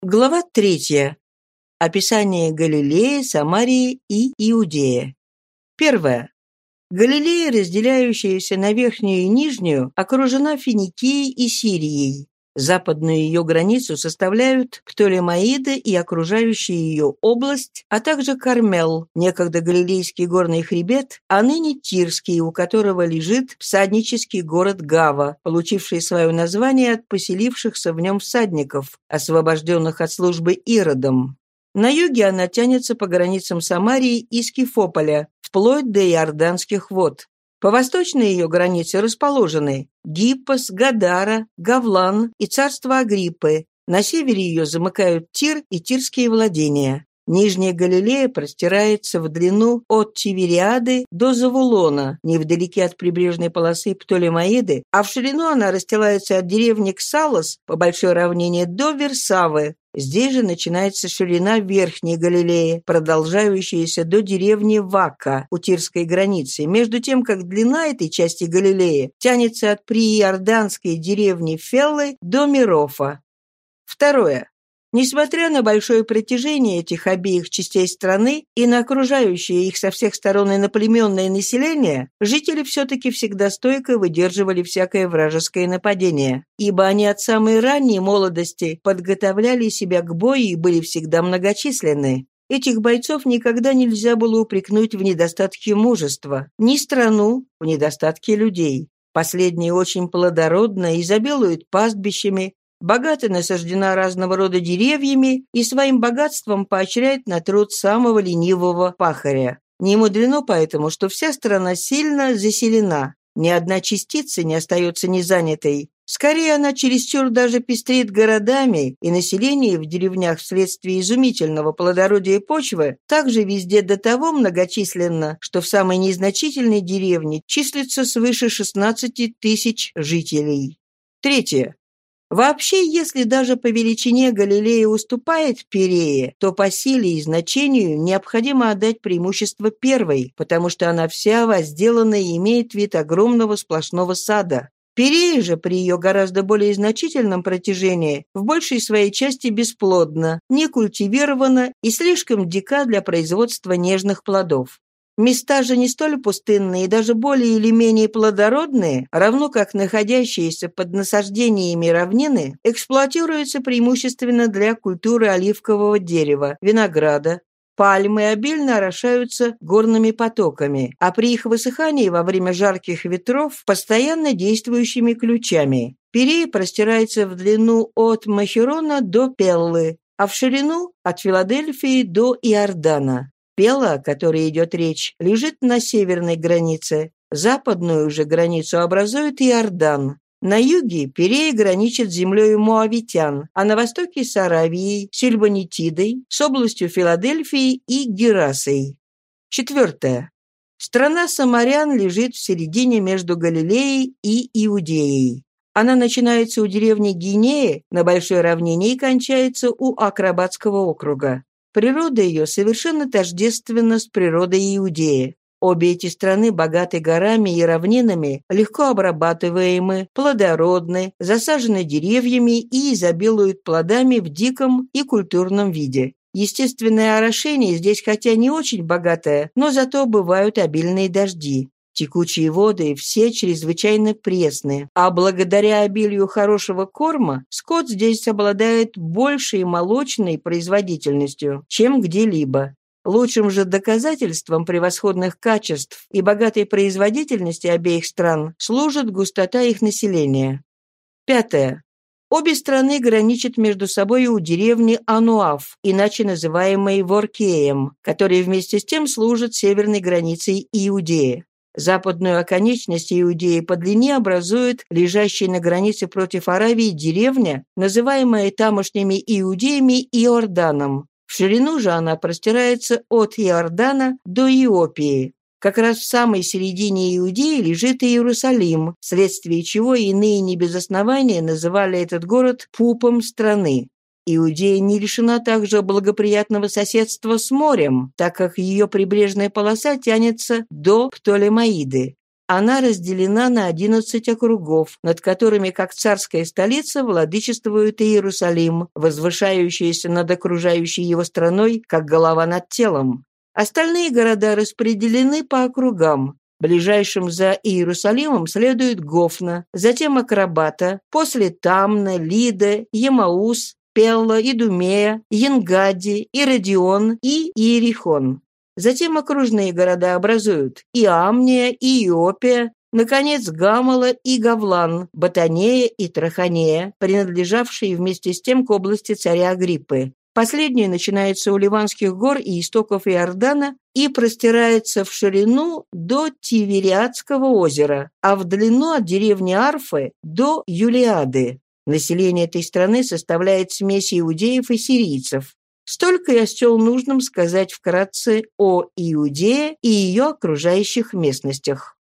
Глава третья. Описание Галилеи, Самарии и Иудея. Первое. Галилея, разделяющаяся на верхнюю и нижнюю, окружена Финикией и Сирией. Западную ее границу составляют Птолемаиды и окружающая ее область, а также Кармел, некогда Галилейский горный хребет, а ныне Тирский, у которого лежит всаднический город Гава, получивший свое название от поселившихся в нем всадников, освобожденных от службы Иродом. На юге она тянется по границам Самарии и Скифополя, вплоть до Иорданских вод. По восточной ее границе расположены Гиппос, Гадара, Гавлан и царство Агриппы. На севере ее замыкают Тир и Тирские владения. Нижняя Галилея простирается в длину от Тивериады до Завулона, невдалеке от прибрежной полосы Птолемаиды, а в ширину она расстилается от деревни Ксалос по большой равнине до Версавы, Здесь же начинается ширина Верхней Галилеи, продолжающаяся до деревни Вака у Тирской границы, между тем, как длина этой части Галилеи тянется от прииорданской деревни Феллы до Мирофа. Второе. Несмотря на большое притяжение этих обеих частей страны и на окружающее их со всех сторон иноплеменное население, жители все-таки всегда стойко выдерживали всякое вражеское нападение, ибо они от самой ранней молодости подготовляли себя к бою и были всегда многочисленны. Этих бойцов никогда нельзя было упрекнуть в недостатке мужества, ни страну в недостатке людей. Последние очень плодородно изобилуют пастбищами, богато насаждена разного рода деревьями и своим богатством поощряет на труд самого ленивого пахаря. Не мудрено поэтому, что вся страна сильно заселена. Ни одна частица не остается незанятой. Скорее, она чересчур даже пестрит городами, и население в деревнях вследствие изумительного плодородия почвы также везде до того многочисленно, что в самой незначительной деревне числится свыше 16 тысяч жителей. Третье. Вообще, если даже по величине Галилея уступает Перее, то по силе и значению необходимо отдать преимущество первой, потому что она вся возделана и имеет вид огромного сплошного сада. Перея же при ее гораздо более значительном протяжении в большей своей части бесплодна, не культивирована и слишком дика для производства нежных плодов. Места же не столь пустынные и даже более или менее плодородные, равно как находящиеся под насаждениями равнины, эксплуатируются преимущественно для культуры оливкового дерева, винограда, Пальмы обильно орошаются горными потоками, а при их высыхании во время жарких ветров постоянно действующими ключами. Перей простирается в длину от Махерона до Пеллы, а в ширину от Филадельфии до Иордана. Пела, о которой идет речь, лежит на северной границе. Западную же границу образует Иордан. На юге Перея граничит землей Моавитян, а на востоке с Аравией, Сильбанитидой, с областью Филадельфии и Герасой. Четвертое. Страна самарян лежит в середине между Галилеей и Иудеей. Она начинается у деревни Гинеи на большой равнине и кончается у Акробатского округа. Природа ее совершенно тождественна с природой Иудеи. Обе эти страны богаты горами и равнинами, легко обрабатываемы, плодородны, засажены деревьями и изобилуют плодами в диком и культурном виде. Естественное орошение здесь хотя не очень богатое, но зато бывают обильные дожди. Текучие воды все чрезвычайно пресные, а благодаря обилию хорошего корма скот здесь обладает большей молочной производительностью, чем где-либо. Лучшим же доказательством превосходных качеств и богатой производительности обеих стран служит густота их населения. Пятое. Обе страны граничат между собой у деревни Ануав, иначе называемой Воркеем, который вместе с тем служит северной границей Иудеи. Западную оконечность Иудеи по длине образует лежащая на границе против Аравии деревня, называемая тамошними иудеями Иорданом. В ширину же она простирается от Иордана до Иопии. Как раз в самой середине Иудеи лежит Иерусалим, вследствие чего иные не без основания называли этот город пупом страны. Иудея не лишена также благоприятного соседства с морем, так как ее прибрежная полоса тянется до Птолемаиды. она разделена на 11 округов, над которыми, как царская столица, владычествует Иерусалим, возвышающийся над окружающей его страной, как голова над телом. Остальные города распределены по округам. Ближайшим за Иерусалимом следует Гофна, затем Акробата, после Тамна, Лида, Емаус, Пелла, Идумея, Янгади, Иродион и Иерихон. Затем окружные города образуют Иамния, Иопия, наконец, Гамала и Гавлан, Батанея и Траханея, принадлежавшие вместе с тем к области царя Агриппы. Последнее начинается у Ливанских гор и истоков Иордана и простирается в ширину до Тивериадского озера, а в длину от деревни Арфы до Юлиады. Население этой страны составляет смесь иудеев и сирийцев. Столько я счел нужным сказать вкратце о Иудее и ее окружающих местностях.